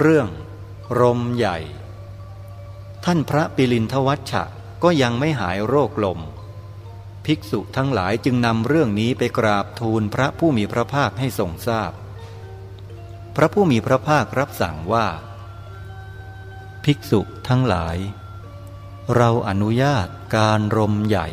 เรื่อง รมใหญ่ ท่านพระปิลินทวัชชะก็ยังไม่หายโรคลม ภิกษุทั้งหลายจึงนำเรื่องนี้ไปกราบทูลพระผู้มีพระภาคให้ทรงทราบพพระผู้มีพระภาครับสั่งว่า ภิกษุทั้งหลาย เราอนุญาตการรมใหญ่